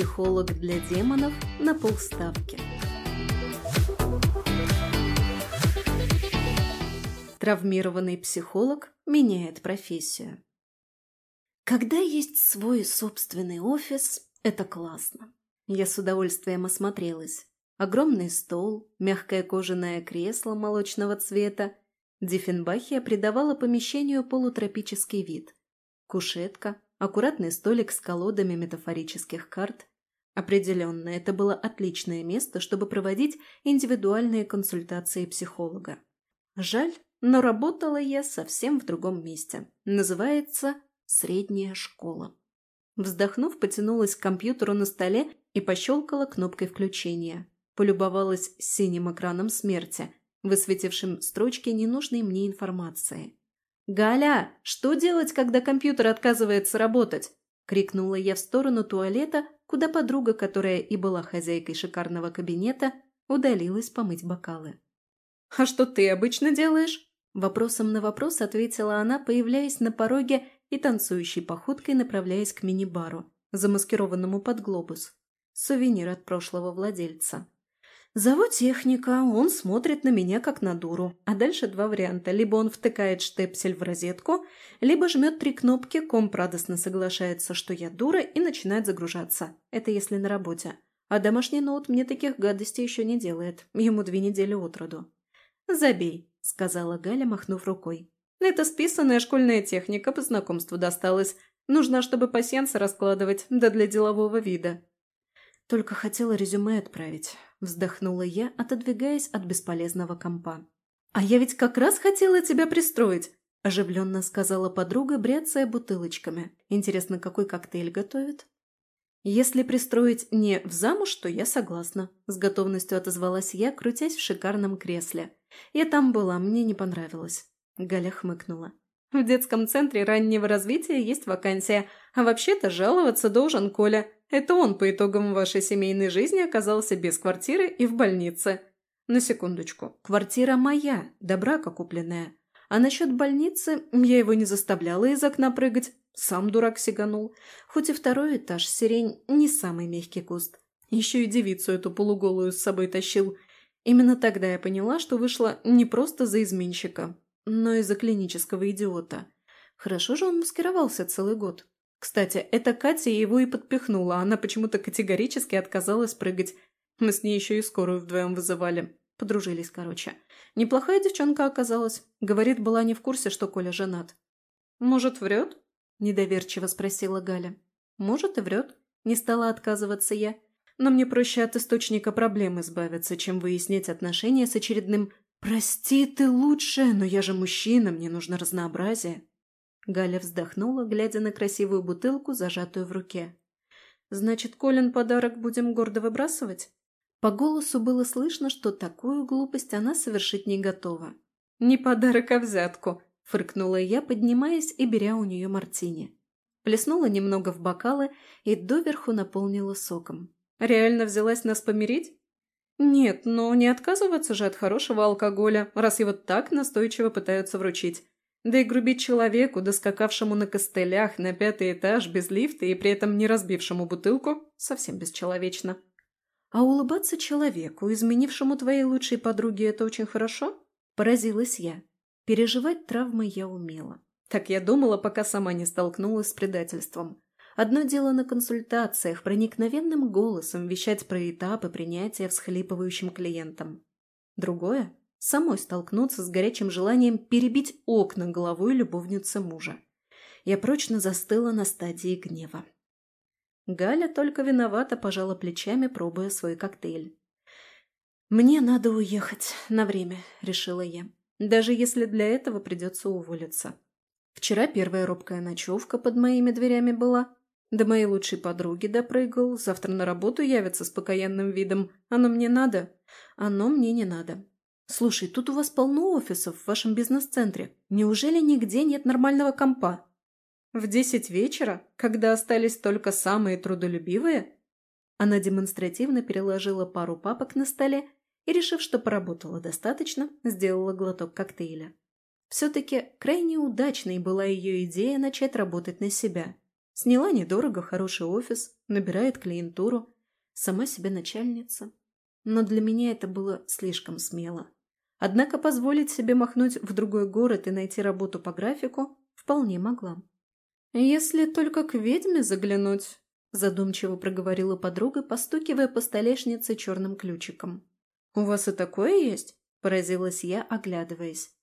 Психолог для демонов на полставки. Травмированный психолог меняет профессию. Когда есть свой собственный офис, это классно. Я с удовольствием осмотрелась. Огромный стол, мягкое кожаное кресло молочного цвета. Диффенбахия придавала помещению полутропический вид. Кушетка, аккуратный столик с колодами метафорических карт. Определенно, это было отличное место, чтобы проводить индивидуальные консультации психолога. Жаль, но работала я совсем в другом месте. Называется «Средняя школа». Вздохнув, потянулась к компьютеру на столе и пощелкала кнопкой включения. Полюбовалась синим экраном смерти, высветившим строчки ненужной мне информации. «Галя, что делать, когда компьютер отказывается работать?» – крикнула я в сторону туалета, куда подруга, которая и была хозяйкой шикарного кабинета, удалилась помыть бокалы. «А что ты обычно делаешь?» Вопросом на вопрос ответила она, появляясь на пороге и танцующей походкой направляясь к мини-бару, замаскированному под глобус. Сувенир от прошлого владельца. Зову техника, он смотрит на меня как на дуру. А дальше два варианта. Либо он втыкает штепсель в розетку, либо жмет три кнопки, комп радостно соглашается, что я дура, и начинает загружаться. Это если на работе. А домашний ноут мне таких гадостей еще не делает. Ему две недели от роду. «Забей», — сказала Галя, махнув рукой. «Это списанная школьная техника, по знакомству досталась. Нужна, чтобы пасьянсы раскладывать, да для делового вида». Только хотела резюме отправить. Вздохнула я, отодвигаясь от бесполезного компа. «А я ведь как раз хотела тебя пристроить!» Оживленно сказала подруга, бряцая бутылочками. «Интересно, какой коктейль готовит?» «Если пристроить не в замуж, то я согласна», – с готовностью отозвалась я, крутясь в шикарном кресле. «Я там была, мне не понравилось». Галя хмыкнула. «В детском центре раннего развития есть вакансия, а вообще-то жаловаться должен Коля. Это он по итогам вашей семейной жизни оказался без квартиры и в больнице. На секундочку. Квартира моя, до брака купленная. А насчет больницы я его не заставляла из окна прыгать. Сам дурак сиганул. Хоть и второй этаж, сирень не самый мягкий куст. Еще и девицу эту полуголую с собой тащил. Именно тогда я поняла, что вышла не просто за изменщика, но и за клинического идиота. Хорошо же он маскировался целый год. Кстати, эта Катя его и подпихнула, она почему-то категорически отказалась прыгать. Мы с ней еще и скорую вдвоем вызывали. Подружились, короче. Неплохая девчонка оказалась. Говорит, была не в курсе, что Коля женат. «Может, врет?» – недоверчиво спросила Галя. «Может, и врет». Не стала отказываться я. Но мне проще от источника проблем избавиться, чем выяснять отношения с очередным «Прости, ты лучшая, но я же мужчина, мне нужно разнообразие». Галя вздохнула, глядя на красивую бутылку, зажатую в руке. «Значит, Колин подарок будем гордо выбрасывать?» По голосу было слышно, что такую глупость она совершить не готова. «Не подарок, а взятку», – фыркнула я, поднимаясь и беря у нее мартини. Плеснула немного в бокалы и доверху наполнила соком. «Реально взялась нас помирить?» «Нет, но не отказываться же от хорошего алкоголя, раз его так настойчиво пытаются вручить. Да и грубить человеку, доскакавшему на костылях на пятый этаж без лифта и при этом не разбившему бутылку, совсем бесчеловечно. А улыбаться человеку, изменившему твоей лучшей подруге, это очень хорошо? Поразилась я. Переживать травмы я умела. Так я думала, пока сама не столкнулась с предательством. Одно дело на консультациях, проникновенным голосом вещать про этапы принятия всхлипывающим клиентам. Другое самой столкнуться с горячим желанием перебить окна головой любовницы мужа. Я прочно застыла на стадии гнева. Галя только виновата пожала плечами, пробуя свой коктейль. «Мне надо уехать на время», — решила я. «Даже если для этого придется уволиться. Вчера первая робкая ночевка под моими дверями была. До моей лучшей подруги допрыгал, завтра на работу явится с покаянным видом. Оно мне надо? Оно мне не надо. «Слушай, тут у вас полно офисов в вашем бизнес-центре. Неужели нигде нет нормального компа?» «В десять вечера, когда остались только самые трудолюбивые?» Она демонстративно переложила пару папок на столе и, решив, что поработала достаточно, сделала глоток коктейля. Все-таки крайне удачной была ее идея начать работать на себя. Сняла недорого хороший офис, набирает клиентуру, сама себе начальница. Но для меня это было слишком смело. Однако позволить себе махнуть в другой город и найти работу по графику вполне могла. «Если только к ведьме заглянуть», – задумчиво проговорила подруга, постукивая по столешнице черным ключиком. «У вас и такое есть?» – поразилась я, оглядываясь.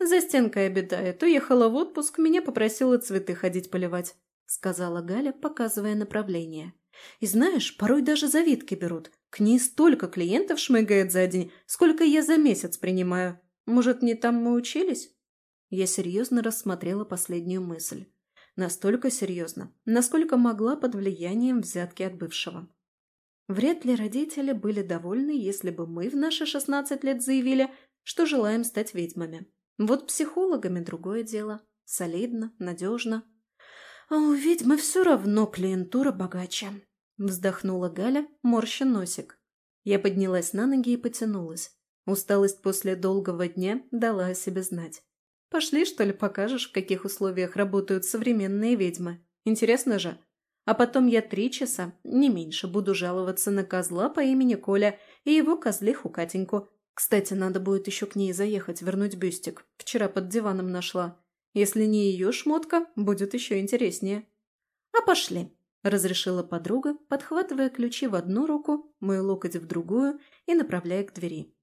«За стенкой обитает. Уехала в отпуск, меня попросила цветы ходить поливать», – сказала Галя, показывая направление. «И знаешь, порой даже завидки берут. К ней столько клиентов шмыгает за день, сколько я за месяц принимаю. Может, не там мы учились?» Я серьезно рассмотрела последнюю мысль. Настолько серьезно, насколько могла под влиянием взятки от бывшего. Вряд ли родители были довольны, если бы мы в наши 16 лет заявили, что желаем стать ведьмами. Вот психологами другое дело. Солидно, надежно. А у ведьмы все равно клиентура богаче. Вздохнула Галя, морща носик. Я поднялась на ноги и потянулась. Усталость после долгого дня дала о себе знать. Пошли, что ли, покажешь, в каких условиях работают современные ведьмы. Интересно же. А потом я три часа, не меньше, буду жаловаться на козла по имени Коля и его козлиху Катеньку. Кстати, надо будет еще к ней заехать, вернуть бюстик. Вчера под диваном нашла. Если не ее шмотка, будет еще интереснее. А пошли, разрешила подруга, подхватывая ключи в одну руку, мой локоть в другую и направляя к двери.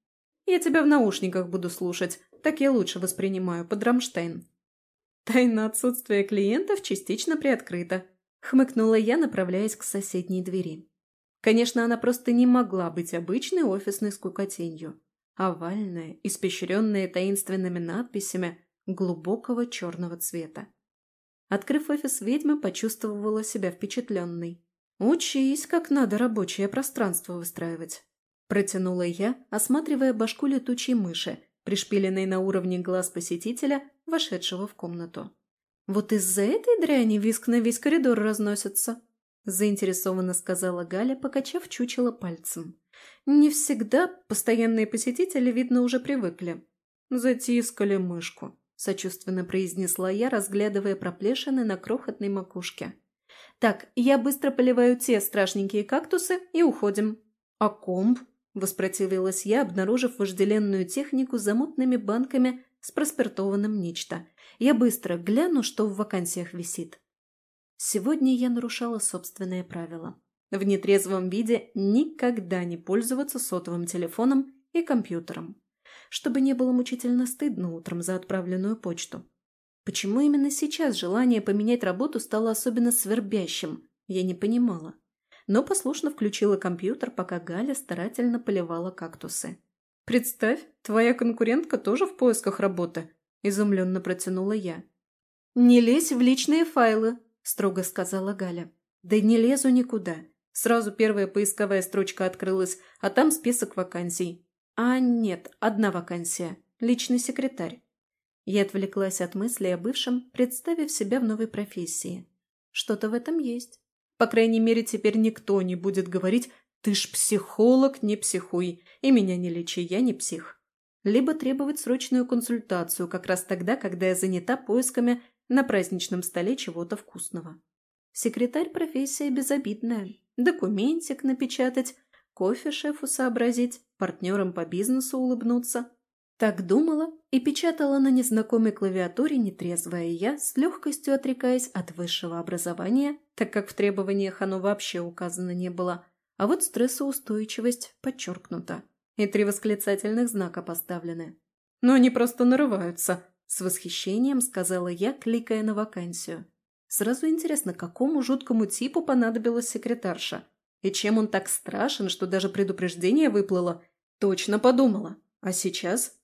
Я тебя в наушниках буду слушать, так я лучше воспринимаю под Рамштайн. Тайна отсутствия клиентов частично приоткрыта, хмыкнула я, направляясь к соседней двери. Конечно, она просто не могла быть обычной офисной скукотенью. Овальная, испещренная таинственными надписями глубокого черного цвета. Открыв офис ведьмы, почувствовала себя впечатленной. «Учись, как надо рабочее пространство выстраивать», – протянула я, осматривая башку летучей мыши, пришпиленной на уровне глаз посетителя, вошедшего в комнату. «Вот из-за этой дряни виск на весь коридор разносится», – заинтересованно сказала Галя, покачав чучело пальцем. «Не всегда постоянные посетители, видно, уже привыкли». «Затискали мышку», – сочувственно произнесла я, разглядывая проплешины на крохотной макушке. «Так, я быстро поливаю те страшненькие кактусы и уходим». «А комп?» Воспротивилась я, обнаружив вожделенную технику с замутными банками с проспиртованным нечто. Я быстро гляну, что в вакансиях висит. Сегодня я нарушала собственные правила. В нетрезвом виде никогда не пользоваться сотовым телефоном и компьютером. Чтобы не было мучительно стыдно утром за отправленную почту. Почему именно сейчас желание поменять работу стало особенно свербящим, я не понимала но послушно включила компьютер, пока Галя старательно поливала кактусы. «Представь, твоя конкурентка тоже в поисках работы», – изумленно протянула я. «Не лезь в личные файлы», – строго сказала Галя. «Да не лезу никуда. Сразу первая поисковая строчка открылась, а там список вакансий. А нет, одна вакансия. Личный секретарь». Я отвлеклась от мыслей о бывшем, представив себя в новой профессии. Что-то в этом есть. По крайней мере, теперь никто не будет говорить «ты ж психолог, не психуй, и меня не лечи, я не псих». Либо требовать срочную консультацию как раз тогда, когда я занята поисками на праздничном столе чего-то вкусного. Секретарь – профессия безобидная. Документик напечатать, кофе шефу сообразить, партнерам по бизнесу улыбнуться. Так думала и печатала на незнакомой клавиатуре нетрезвая я, с легкостью отрекаясь от высшего образования, так как в требованиях оно вообще указано не было, а вот стрессоустойчивость подчеркнута, и три восклицательных знака поставлены. «Но они просто нарываются», – с восхищением сказала я, кликая на вакансию. Сразу интересно, какому жуткому типу понадобилась секретарша? И чем он так страшен, что даже предупреждение выплыло? Точно подумала. А сейчас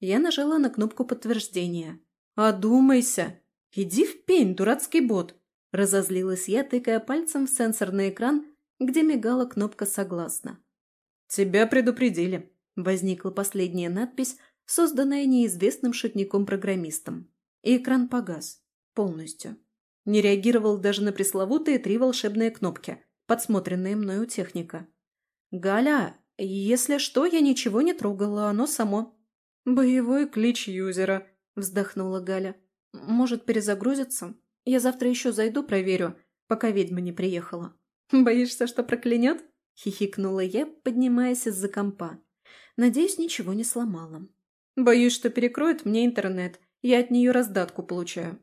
я нажала на кнопку подтверждения. «Одумайся! Иди в пень, дурацкий бот!» Разозлилась я, тыкая пальцем в сенсорный экран, где мигала кнопка «Согласна». «Тебя предупредили», — возникла последняя надпись, созданная неизвестным шутником-программистом. И экран погас. Полностью. Не реагировал даже на пресловутые три волшебные кнопки, подсмотренные мною техника. «Галя, если что, я ничего не трогала, оно само», «Боевой клич юзера», – вздохнула Галя. «Может, перезагрузится? Я завтра еще зайду, проверю. пока ведьма не приехала. «Боишься, что проклянет?» – хихикнула я, поднимаясь из-за компа. Надеюсь, ничего не сломала. «Боюсь, что перекроет мне интернет. Я от нее раздатку получаю».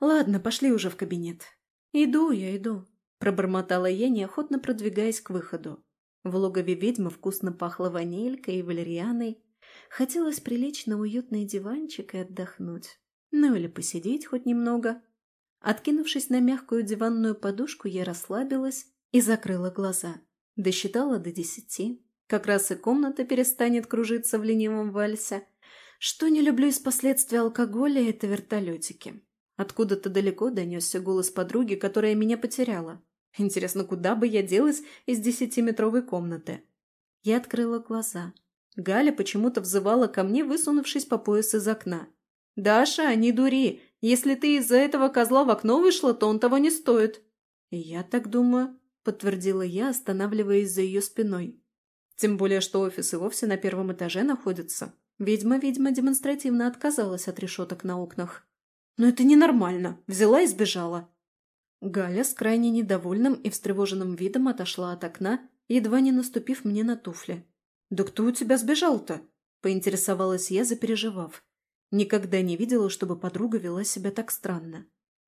«Ладно, пошли уже в кабинет». «Иду я, иду», – пробормотала я, неохотно продвигаясь к выходу. В логове ведьмы вкусно пахло ванилькой и валерьяной. Хотелось прилечь на уютный диванчик и отдохнуть. Ну или посидеть хоть немного. Откинувшись на мягкую диванную подушку, я расслабилась и закрыла глаза. Досчитала до десяти. Как раз и комната перестанет кружиться в ленивом вальсе. Что не люблю из последствий алкоголя, это вертолетики. Откуда-то далеко донесся голос подруги, которая меня потеряла. Интересно, куда бы я делась из десятиметровой комнаты? Я открыла глаза. Галя почему-то взывала ко мне, высунувшись по пояс из окна. «Даша, не дури! Если ты из-за этого козла в окно вышла, то он того не стоит!» «Я так думаю», — подтвердила я, останавливаясь за ее спиной. Тем более, что офис и вовсе на первом этаже находится. Ведьма-ведьма демонстративно отказалась от решеток на окнах. «Но это ненормально. Взяла и сбежала». Галя с крайне недовольным и встревоженным видом отошла от окна, едва не наступив мне на туфли. «Да кто у тебя сбежал-то?» – поинтересовалась я, запереживав. Никогда не видела, чтобы подруга вела себя так странно.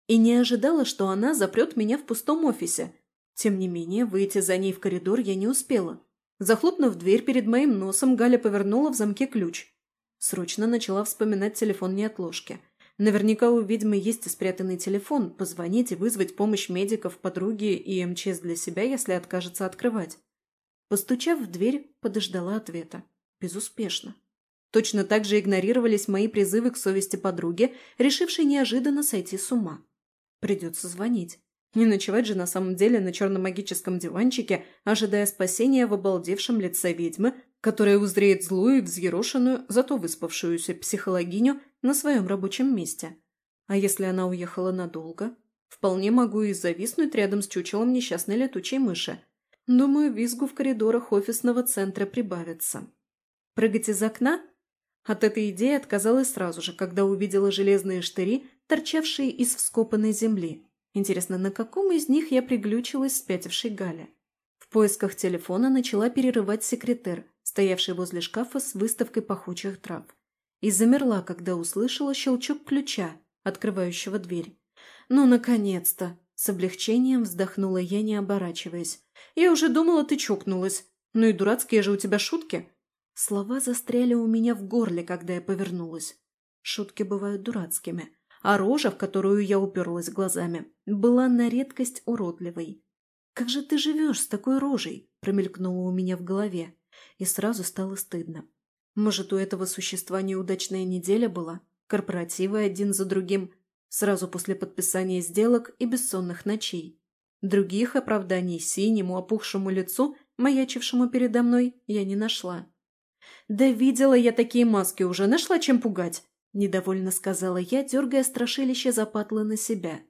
И не ожидала, что она запрет меня в пустом офисе. Тем не менее, выйти за ней в коридор я не успела. Захлопнув дверь перед моим носом, Галя повернула в замке ключ. Срочно начала вспоминать телефон неотложки. Наверняка у ведьмы есть спрятанный телефон, позвонить и вызвать помощь медиков, подруги и МЧС для себя, если откажется открывать. Постучав в дверь, подождала ответа. Безуспешно. Точно так же игнорировались мои призывы к совести подруги, решившей неожиданно сойти с ума. Придется звонить. Не ночевать же на самом деле на черно-магическом диванчике, ожидая спасения в обалдевшем лице ведьмы, которая узреет злую и взъерошенную, зато выспавшуюся психологиню на своем рабочем месте. А если она уехала надолго? Вполне могу и зависнуть рядом с чучелом несчастной летучей мыши. Думаю, визгу в коридорах офисного центра прибавится. Прыгать из окна? От этой идеи отказалась сразу же, когда увидела железные штыри, торчавшие из вскопанной земли. Интересно, на каком из них я приглючилась спятившей Галя? В поисках телефона начала перерывать секретер, стоявший возле шкафа с выставкой пахучих трав. И замерла, когда услышала щелчок ключа, открывающего дверь. «Ну, наконец-то!» С облегчением вздохнула я, не оборачиваясь. «Я уже думала, ты чокнулась. Ну и дурацкие же у тебя шутки!» Слова застряли у меня в горле, когда я повернулась. Шутки бывают дурацкими, а рожа, в которую я уперлась глазами, была на редкость уродливой. «Как же ты живешь с такой рожей?» – промелькнуло у меня в голове, и сразу стало стыдно. Может, у этого существа неудачная неделя была? Корпоративы один за другим, сразу после подписания сделок и бессонных ночей. Других оправданий синему опухшему лицу, маячившему передо мной, я не нашла. «Да видела я такие маски уже, нашла чем пугать!» – недовольно сказала я, дергая страшилище за патлы на себя.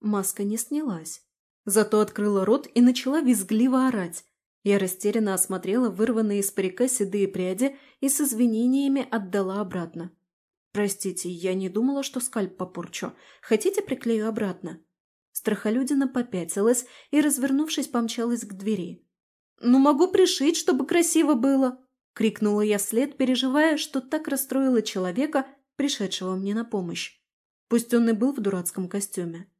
Маска не снялась. Зато открыла рот и начала визгливо орать. Я растерянно осмотрела вырванные из парика седые пряди и с извинениями отдала обратно. «Простите, я не думала, что скальп попорчу. Хотите, приклею обратно?» Страхолюдина попятилась и, развернувшись, помчалась к двери. «Ну, могу пришить, чтобы красиво было!» — крикнула я вслед, переживая, что так расстроила человека, пришедшего мне на помощь. Пусть он и был в дурацком костюме.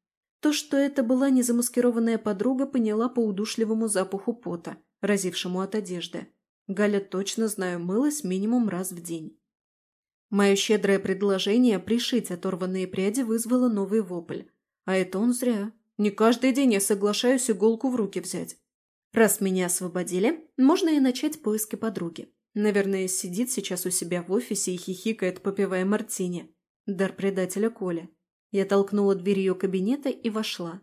То, что это была незамаскированная подруга, поняла по удушливому запаху пота, разившему от одежды. Галя, точно знаю, мылась минимум раз в день. Мое щедрое предложение пришить оторванные пряди вызвало новый вопль. А это он зря. Не каждый день я соглашаюсь иголку в руки взять. Раз меня освободили, можно и начать поиски подруги. Наверное, сидит сейчас у себя в офисе и хихикает, попивая мартини. Дар предателя Коля. Я толкнула дверь ее кабинета и вошла.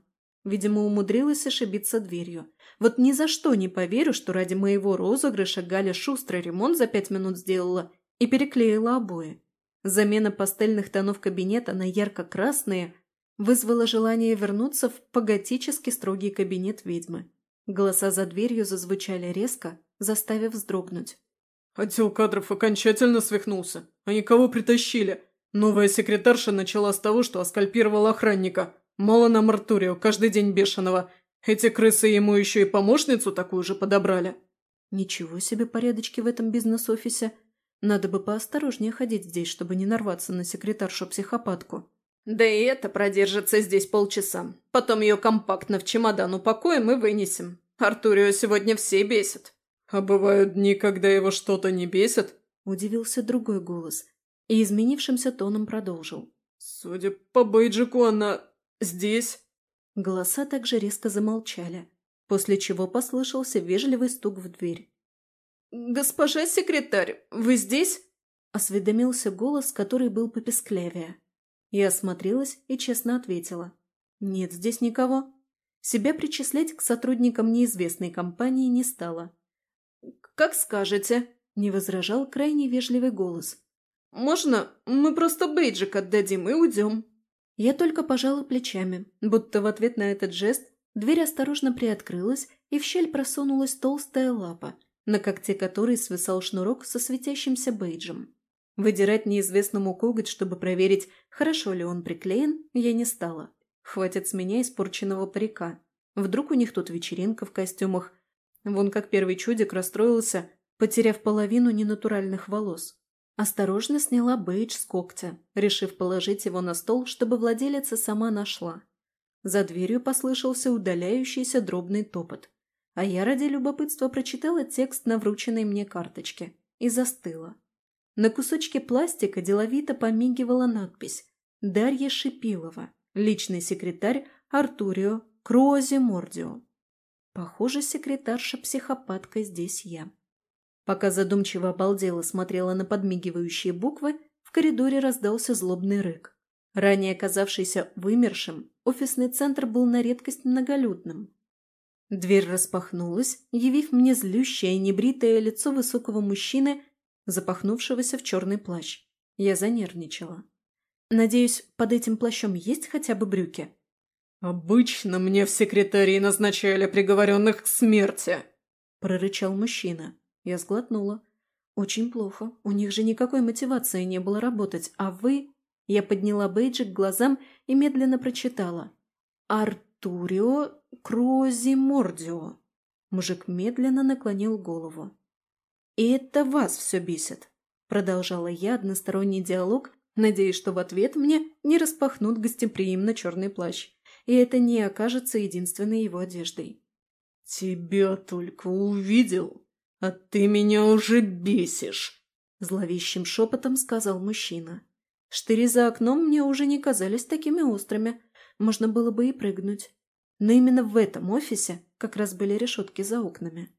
Видимо, умудрилась ошибиться дверью. Вот ни за что не поверю, что ради моего розыгрыша Галя шустрый ремонт за пять минут сделала и переклеила обои. Замена пастельных тонов кабинета на ярко-красные вызвала желание вернуться в поготически строгий кабинет ведьмы. Голоса за дверью зазвучали резко, заставив вздрогнуть. Отдел кадров окончательно свихнулся. Они кого притащили? Новая секретарша начала с того, что оскальпировала охранника. Мало нам Артурио, каждый день бешеного. Эти крысы ему еще и помощницу такую же подобрали». «Ничего себе порядочки в этом бизнес-офисе. Надо бы поосторожнее ходить здесь, чтобы не нарваться на секретаршу-психопатку». «Да и это продержится здесь полчаса. Потом ее компактно в чемодан упакуем и вынесем. Артурио сегодня все бесит». «А бывают дни, когда его что-то не бесит?» – удивился другой голос и изменившимся тоном продолжил. «Судя по бейджику, она здесь?» Голоса также резко замолчали, после чего послышался вежливый стук в дверь. «Госпожа секретарь, вы здесь?» – осведомился голос, который был попесклявее. Я осмотрелась и честно ответила. «Нет здесь никого». Себя причислять к сотрудникам неизвестной компании не стало. «Как скажете», – не возражал крайне вежливый голос. «Можно мы просто бейджик отдадим и уйдем?» Я только пожала плечами, будто в ответ на этот жест дверь осторожно приоткрылась, и в щель просунулась толстая лапа, на когте которой свисал шнурок со светящимся бейджем. Выдирать неизвестному коготь, чтобы проверить, хорошо ли он приклеен, я не стала. Хватит с меня испорченного парика. Вдруг у них тут вечеринка в костюмах. Вон как первый чудик расстроился, потеряв половину ненатуральных волос. Осторожно сняла бейдж с когтя, решив положить его на стол, чтобы владелица сама нашла. За дверью послышался удаляющийся дробный топот. А я ради любопытства прочитала текст на врученной мне карточке и застыла. На кусочке пластика деловито помигивала надпись «Дарья Шипилова, личный секретарь Артурио Крози Мордио». Похоже, секретарша-психопатка здесь я. Пока задумчиво обалдела смотрела на подмигивающие буквы, в коридоре раздался злобный рык. Ранее оказавшийся вымершим, офисный центр был на редкость многолюдным. Дверь распахнулась, явив мне злющее небритое лицо высокого мужчины запахнувшегося в черный плащ. Я занервничала. Надеюсь, под этим плащом есть хотя бы брюки? «Обычно мне в секретарии назначали приговоренных к смерти», – прорычал мужчина. Я сглотнула. «Очень плохо. У них же никакой мотивации не было работать. А вы...» Я подняла бейджик к глазам и медленно прочитала. «Артурио Крозимордио». Мужик медленно наклонил голову. «И это вас все бесит», – продолжала я односторонний диалог, надеясь, что в ответ мне не распахнут гостеприимно черный плащ, и это не окажется единственной его одеждой. «Тебя только увидел, а ты меня уже бесишь», – зловещим шепотом сказал мужчина. Штыри за окном мне уже не казались такими острыми, можно было бы и прыгнуть. Но именно в этом офисе как раз были решетки за окнами.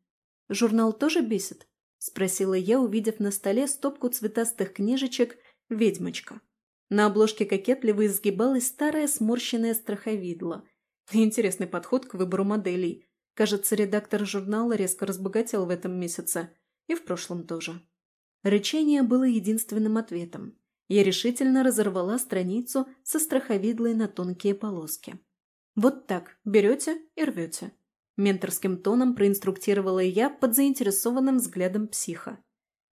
Журнал тоже бесит? – спросила я, увидев на столе стопку цветастых книжечек «Ведьмочка». На обложке кокетливо изгибалась старая сморщенная страховидла. Интересный подход к выбору моделей. Кажется, редактор журнала резко разбогател в этом месяце. И в прошлом тоже. Рычание было единственным ответом. Я решительно разорвала страницу со страховидлой на тонкие полоски. Вот так берете и рвете. Менторским тоном проинструктировала я под заинтересованным взглядом психа.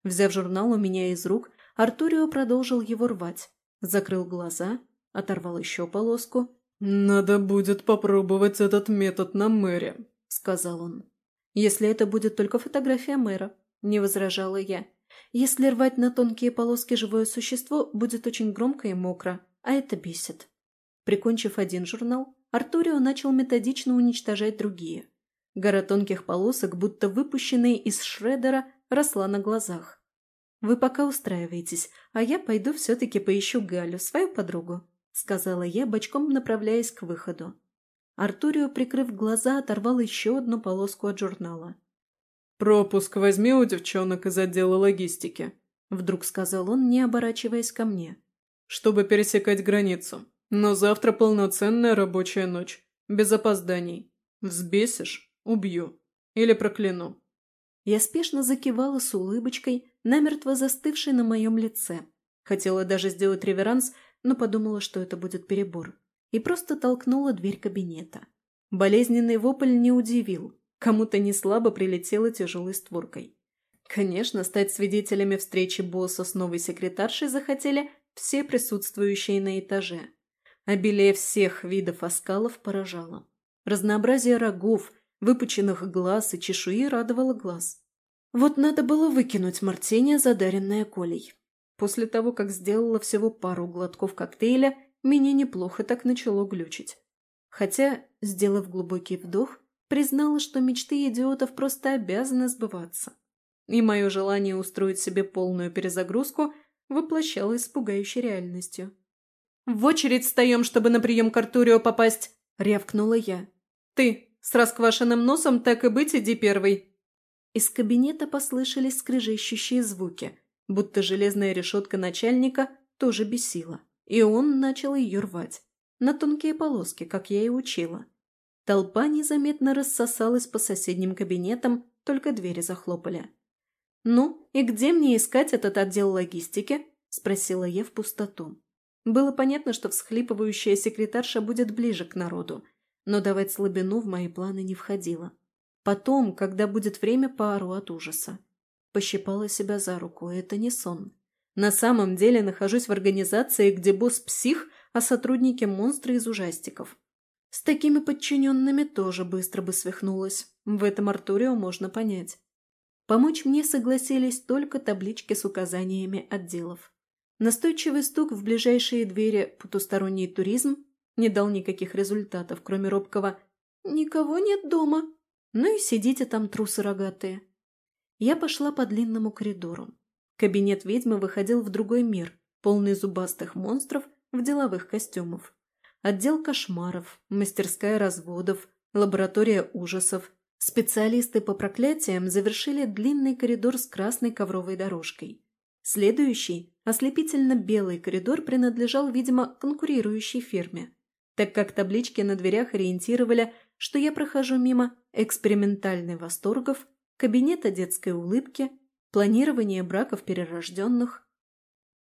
Взяв журнал у меня из рук, Артурио продолжил его рвать. Закрыл глаза, оторвал еще полоску. «Надо будет попробовать этот метод на мэре», — сказал он. «Если это будет только фотография мэра», — не возражала я. «Если рвать на тонкие полоски живое существо, будет очень громко и мокро, а это бесит». Прикончив один журнал, Артурио начал методично уничтожать другие. Гора тонких полосок, будто выпущенные из шредера, росла на глазах. «Вы пока устраиваетесь, а я пойду все-таки поищу Галю, свою подругу», — сказала я, бочком направляясь к выходу. Артурио, прикрыв глаза, оторвал еще одну полоску от журнала. «Пропуск возьми у девчонок из отдела логистики», — вдруг сказал он, не оборачиваясь ко мне. «Чтобы пересекать границу. Но завтра полноценная рабочая ночь. Без опозданий. Взбесишь? Убью. Или прокляну. Я спешно закивала с улыбочкой, намертво застывшей на моем лице. Хотела даже сделать реверанс, но подумала, что это будет перебор. И просто толкнула дверь кабинета. Болезненный вопль не удивил. Кому-то не слабо прилетело тяжелой створкой. Конечно, стать свидетелями встречи босса с новой секретаршей захотели все присутствующие на этаже. Обилие всех видов оскалов поражало. Разнообразие рогов, выпученных глаз и чешуи радовало глаз. Вот надо было выкинуть мартини, задаренное Колей. После того, как сделала всего пару глотков коктейля, меня неплохо так начало глючить. Хотя, сделав глубокий вдох, признала, что мечты идиотов просто обязаны сбываться. И мое желание устроить себе полную перезагрузку воплощалось с пугающей реальностью. «В очередь встаем, чтобы на прием к Артурио попасть!» – рявкнула я. «Ты, с расквашенным носом, так и быть, иди первый!» Из кабинета послышались скрежещущие звуки, будто железная решетка начальника тоже бесила, и он начал ее рвать. На тонкие полоски, как я и учила. Толпа незаметно рассосалась по соседним кабинетам, только двери захлопали. «Ну, и где мне искать этот отдел логистики?» – спросила я в пустоту. Было понятно, что всхлипывающая секретарша будет ближе к народу, но давать слабину в мои планы не входило. Потом, когда будет время, поору от ужаса. Пощипала себя за руку, это не сон. На самом деле нахожусь в организации, где босс псих, а сотрудники монстры из ужастиков. С такими подчиненными тоже быстро бы свихнулась. В этом Артурио можно понять. Помочь мне согласились только таблички с указаниями отделов. Настойчивый стук в ближайшие двери «Потусторонний туризм» не дал никаких результатов, кроме робкого «Никого нет дома». Ну и сидите там, трусы рогатые. Я пошла по длинному коридору. Кабинет ведьмы выходил в другой мир, полный зубастых монстров в деловых костюмах. Отдел кошмаров, мастерская разводов, лаборатория ужасов. Специалисты по проклятиям завершили длинный коридор с красной ковровой дорожкой. Следующий, ослепительно-белый коридор принадлежал, видимо, конкурирующей фирме, так как таблички на дверях ориентировали, что я прохожу мимо экспериментальной восторгов, кабинета детской улыбки, планирования браков перерожденных.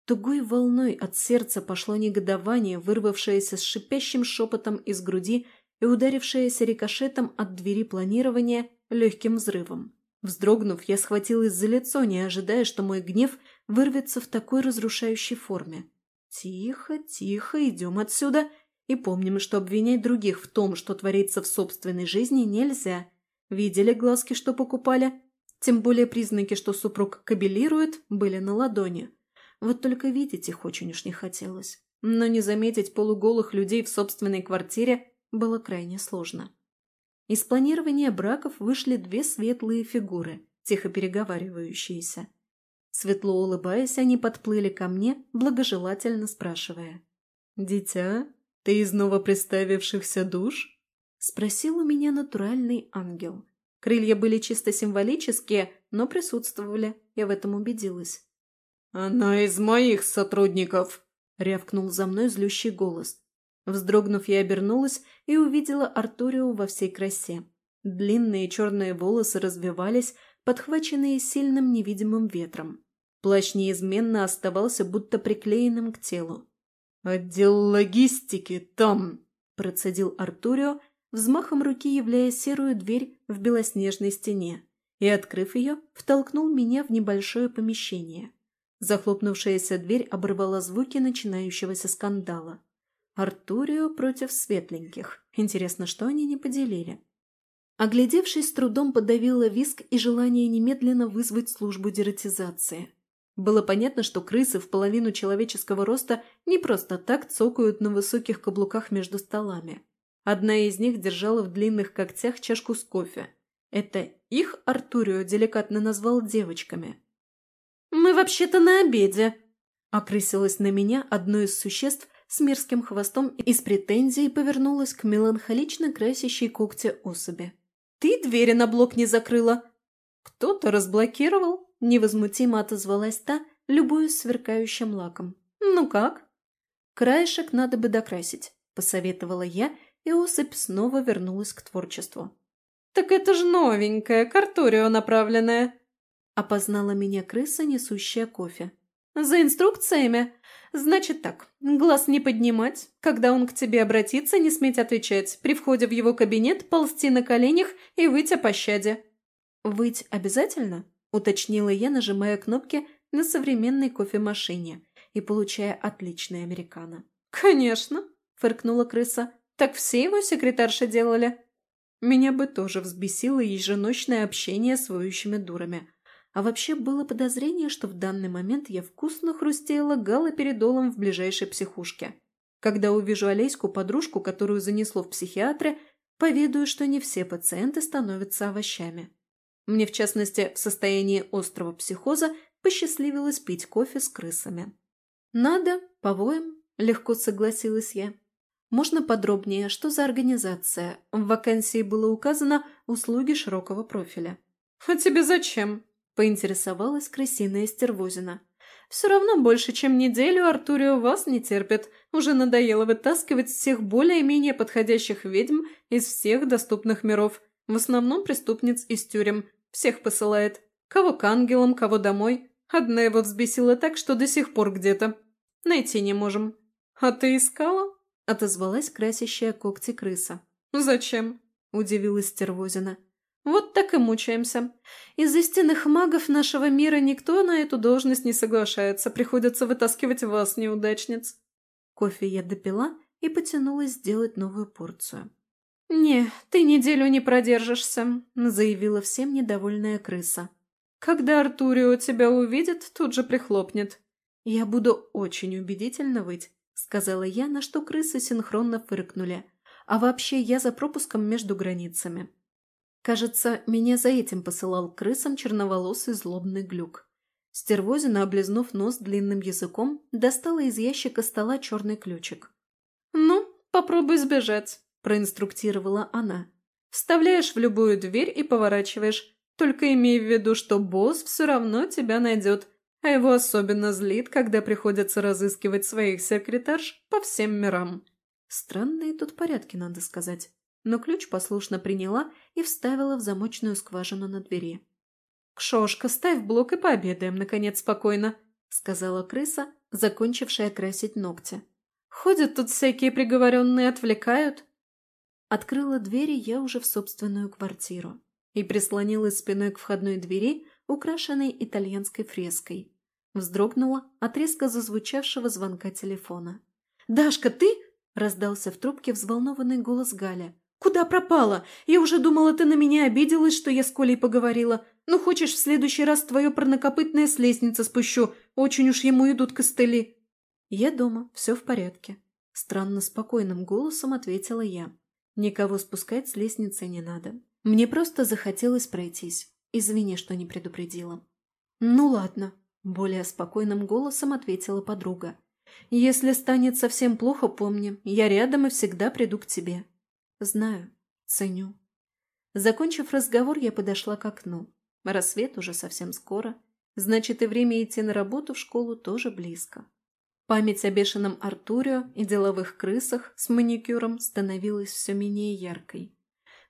Тугой волной от сердца пошло негодование, вырвавшееся с шипящим шепотом из груди и ударившееся рикошетом от двери планирования легким взрывом. Вздрогнув, я схватилась за лицо, не ожидая, что мой гнев вырвется в такой разрушающей форме. «Тихо, тихо, идем отсюда!» И помним, что обвинять других в том, что творится в собственной жизни, нельзя. Видели глазки, что покупали? Тем более признаки, что супруг кабелирует, были на ладони. Вот только видеть их очень уж не хотелось. Но не заметить полуголых людей в собственной квартире было крайне сложно. Из планирования браков вышли две светлые фигуры, тихо переговаривающиеся. Светло улыбаясь, они подплыли ко мне, благожелательно спрашивая. «Дитя, ты из новоприставившихся душ?» Спросил у меня натуральный ангел. Крылья были чисто символические, но присутствовали, я в этом убедилась. «Она из моих сотрудников!» — рявкнул за мной злющий голос. Вздрогнув, я обернулась и увидела Артурио во всей красе. Длинные черные волосы развивались, подхваченные сильным невидимым ветром. Плащ неизменно оставался будто приклеенным к телу. «Отдел логистики там!» – процедил Артурио, взмахом руки являя серую дверь в белоснежной стене, и, открыв ее, втолкнул меня в небольшое помещение. Захлопнувшаяся дверь оборвала звуки начинающегося скандала. Артурио против светленьких. Интересно, что они не поделили? Оглядевшись, с трудом подавила виск и желание немедленно вызвать службу дератизации. Было понятно, что крысы в половину человеческого роста не просто так цокают на высоких каблуках между столами. Одна из них держала в длинных когтях чашку с кофе. Это их Артурио деликатно назвал девочками. «Мы вообще-то на обеде!» – окрысилась на меня одно из существ, с мерзким хвостом и с претензией повернулась к меланхолично красящей когти особи. «Ты двери на блок не закрыла!» «Кто-то разблокировал!» – невозмутимо отозвалась та, любуясь сверкающим лаком. «Ну как?» «Краешек надо бы докрасить», – посоветовала я, и особь снова вернулась к творчеству. «Так это же новенькая, карторио направленная!» Опознала меня крыса, несущая кофе. «За инструкциями? Значит так, глаз не поднимать, когда он к тебе обратится, не сметь отвечать, при входе в его кабинет ползти на коленях и выть о пощаде». «Выть обязательно?» – уточнила я, нажимая кнопки на современной кофемашине и получая отличный американо. «Конечно!» – фыркнула крыса. «Так все его секретарши делали?» Меня бы тоже взбесило еженочное общение с воющими дурами. А вообще было подозрение, что в данный момент я вкусно хрустела галоперидолом в ближайшей психушке. Когда увижу Олеську, подружку, которую занесло в психиатры, поведаю, что не все пациенты становятся овощами. Мне, в частности, в состоянии острого психоза посчастливилось пить кофе с крысами. «Надо, повоем», – легко согласилась я. «Можно подробнее, что за организация? В вакансии было указано услуги широкого профиля». «А тебе зачем?» – поинтересовалась крысиная стервозина. «Все равно больше, чем неделю Артурио вас не терпит. Уже надоело вытаскивать всех более-менее подходящих ведьм из всех доступных миров. В основном преступниц из тюрем. Всех посылает. Кого к ангелам, кого домой. Одна его взбесила так, что до сих пор где-то. Найти не можем. А ты искала? Отозвалась красящая когти крыса. Зачем? Удивилась Стервозина. Вот так и мучаемся. Из истинных магов нашего мира никто на эту должность не соглашается. Приходится вытаскивать вас, неудачниц. Кофе я допила и потянулась сделать новую порцию. «Не, ты неделю не продержишься», — заявила всем недовольная крыса. «Когда Артурио тебя увидит, тут же прихлопнет». «Я буду очень убедительно выть», — сказала я, на что крысы синхронно фыркнули. «А вообще я за пропуском между границами». Кажется, меня за этим посылал крысам черноволосый злобный глюк. Стервозина, облизнув нос длинным языком, достала из ящика стола черный ключик. «Ну, попробуй сбежать», – проинструктировала она. «Вставляешь в любую дверь и поворачиваешь. Только имей в виду, что босс все равно тебя найдет, а его особенно злит, когда приходится разыскивать своих секретарш по всем мирам». Странные тут порядки, надо сказать но ключ послушно приняла и вставила в замочную скважину на двери. «Кшошка, ставь блок и пообедаем, наконец, спокойно», — сказала крыса, закончившая красить ногти. «Ходят тут всякие приговоренные, отвлекают». Открыла двери я уже в собственную квартиру и прислонилась спиной к входной двери, украшенной итальянской фреской. Вздрогнула от резко зазвучавшего звонка телефона. «Дашка, ты?» – раздался в трубке взволнованный голос Галя. «Куда пропала? Я уже думала, ты на меня обиделась, что я с Колей поговорила. Ну, хочешь, в следующий раз твое парнокопытное с лестницы спущу. Очень уж ему идут костыли». «Я дома, все в порядке», – странно спокойным голосом ответила я. «Никого спускать с лестницы не надо. Мне просто захотелось пройтись. Извини, что не предупредила». «Ну ладно», – более спокойным голосом ответила подруга. «Если станет совсем плохо, помни, я рядом и всегда приду к тебе. Знаю, ценю. Закончив разговор, я подошла к окну. Рассвет уже совсем скоро. Значит, и время идти на работу в школу тоже близко. Память о бешеном Артурио и деловых крысах с маникюром становилась все менее яркой.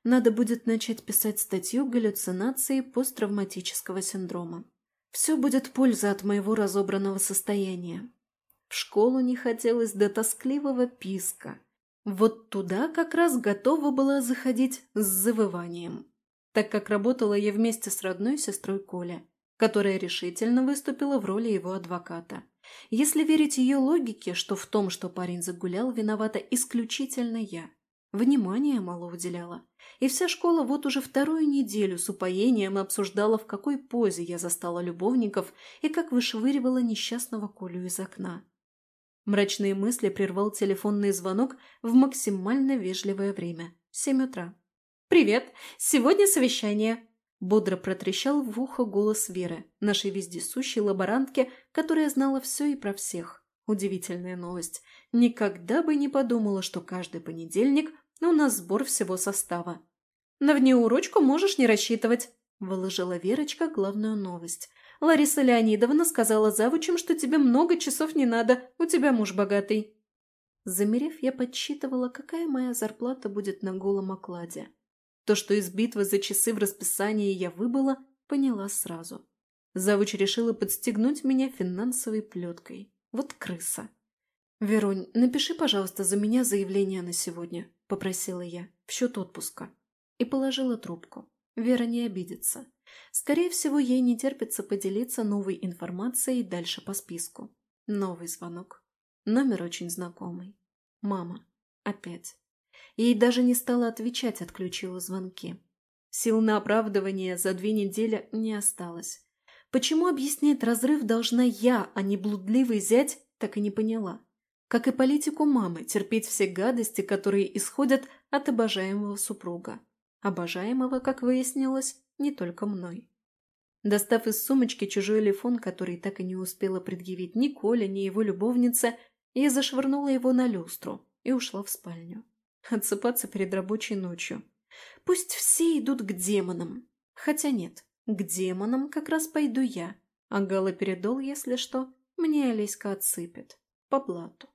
Надо будет начать писать статью «Галлюцинации посттравматического синдрома». Все будет польза от моего разобранного состояния. В школу не хотелось до тоскливого писка, вот туда как раз готова была заходить с завыванием, так как работала я вместе с родной сестрой Коля, которая решительно выступила в роли его адвоката. Если верить ее логике, что в том, что парень загулял, виновата исключительно я. Внимания мало уделяла. И вся школа вот уже вторую неделю с упоением обсуждала, в какой позе я застала любовников и как вышвыривала несчастного Колю из окна. Мрачные мысли прервал телефонный звонок в максимально вежливое время. Семь утра. «Привет! Сегодня совещание!» Бодро протрещал в ухо голос Веры, нашей вездесущей лаборантки, которая знала все и про всех. Удивительная новость. Никогда бы не подумала, что каждый понедельник у нас сбор всего состава. «На внеурочку можешь не рассчитывать», – выложила Верочка главную новость – Лариса Леонидовна сказала завучам, что тебе много часов не надо, у тебя муж богатый. Замерев, я подсчитывала, какая моя зарплата будет на голом окладе. То, что из битвы за часы в расписании я выбыла, поняла сразу. Завуч решила подстегнуть меня финансовой плеткой. Вот крыса. «Веронь, напиши, пожалуйста, за меня заявление на сегодня», – попросила я, в счет отпуска. И положила трубку. Вера не обидится. Скорее всего, ей не терпится поделиться новой информацией дальше по списку. Новый звонок. Номер очень знакомый. Мама. Опять. Ей даже не стала отвечать, отключила звонки. Сил на оправдывание за две недели не осталось. Почему объяснять разрыв должна я, а не блудливый зять, так и не поняла. Как и политику мамы, терпеть все гадости, которые исходят от обожаемого супруга. Обожаемого, как выяснилось, не только мной. Достав из сумочки чужой телефон, который так и не успела предъявить ни Коля, ни его любовница, я зашвырнула его на люстру и ушла в спальню. Отсыпаться перед рабочей ночью. Пусть все идут к демонам. Хотя нет, к демонам как раз пойду я, а Гала передол, если что, мне Алиска отсыпет. По блату.